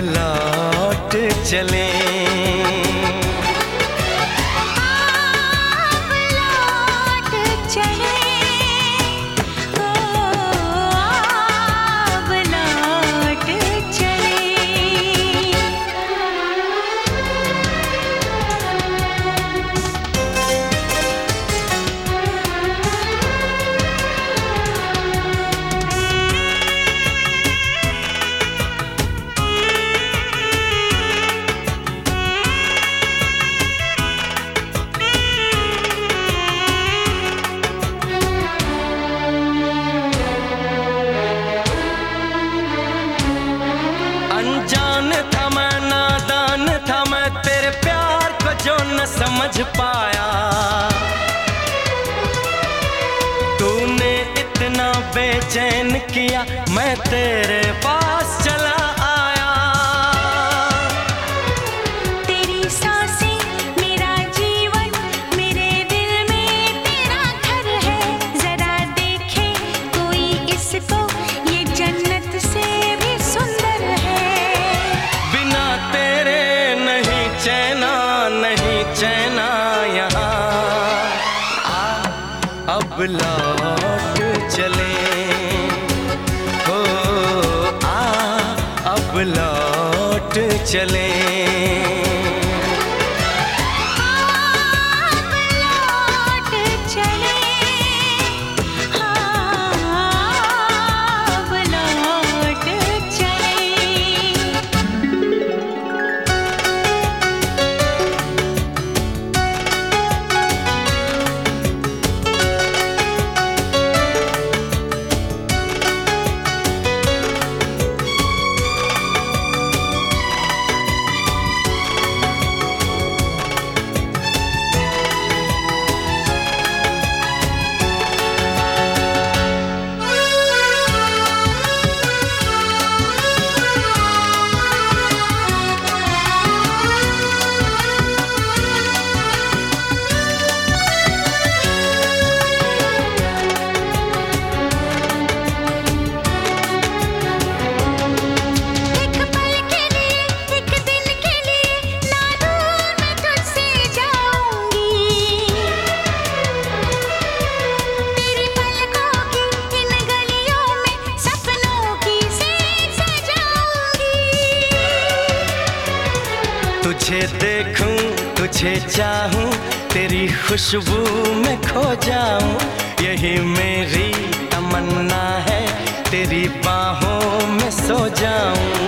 लौट चले। जो न समझ पाया। तूने इतना बेचैन किया मैं तेरे पास चला लौट चले। हो आ अब लौट चले। तुझे देखूँ, तुझे चाहूँ, तेरी खुशबू में खो जाऊँ। यही मेरी तमन्ना है, तेरी बाहों में सो जाऊँ।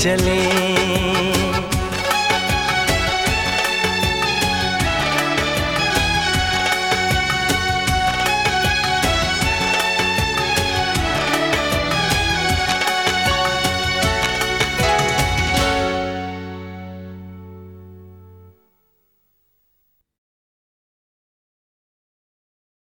千里